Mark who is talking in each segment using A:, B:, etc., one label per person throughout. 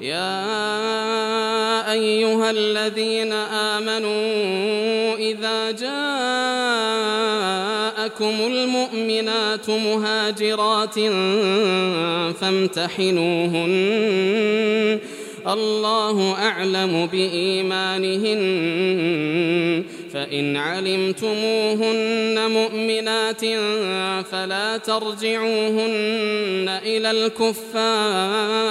A: يا أيها الذين آمنوا إذا جاءكم المؤمنات مهاجرات فامتحنوهن الله أعلم بإيمانهن فإن علمتموهن مؤمنات فلا ترجعوهن إلى الكفار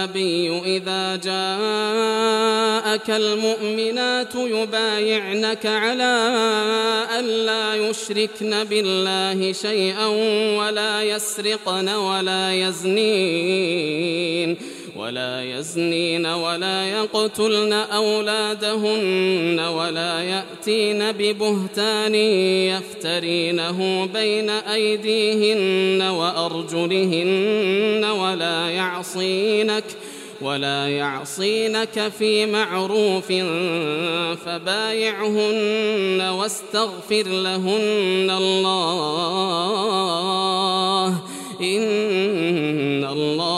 A: النبي إذا جاءك المؤمنات يبايعنك على ألا يشركن بالله شيئا ولا يسرقن ولا يزنين. ولا يزنين ولا يقتلن أولادهن ولا يأتين ببهتان يفترينه بين أيديهن وأرجلهن ولا يعصينك ولا يعصينك في معروف فبايعهن واستغفر لهن الله إن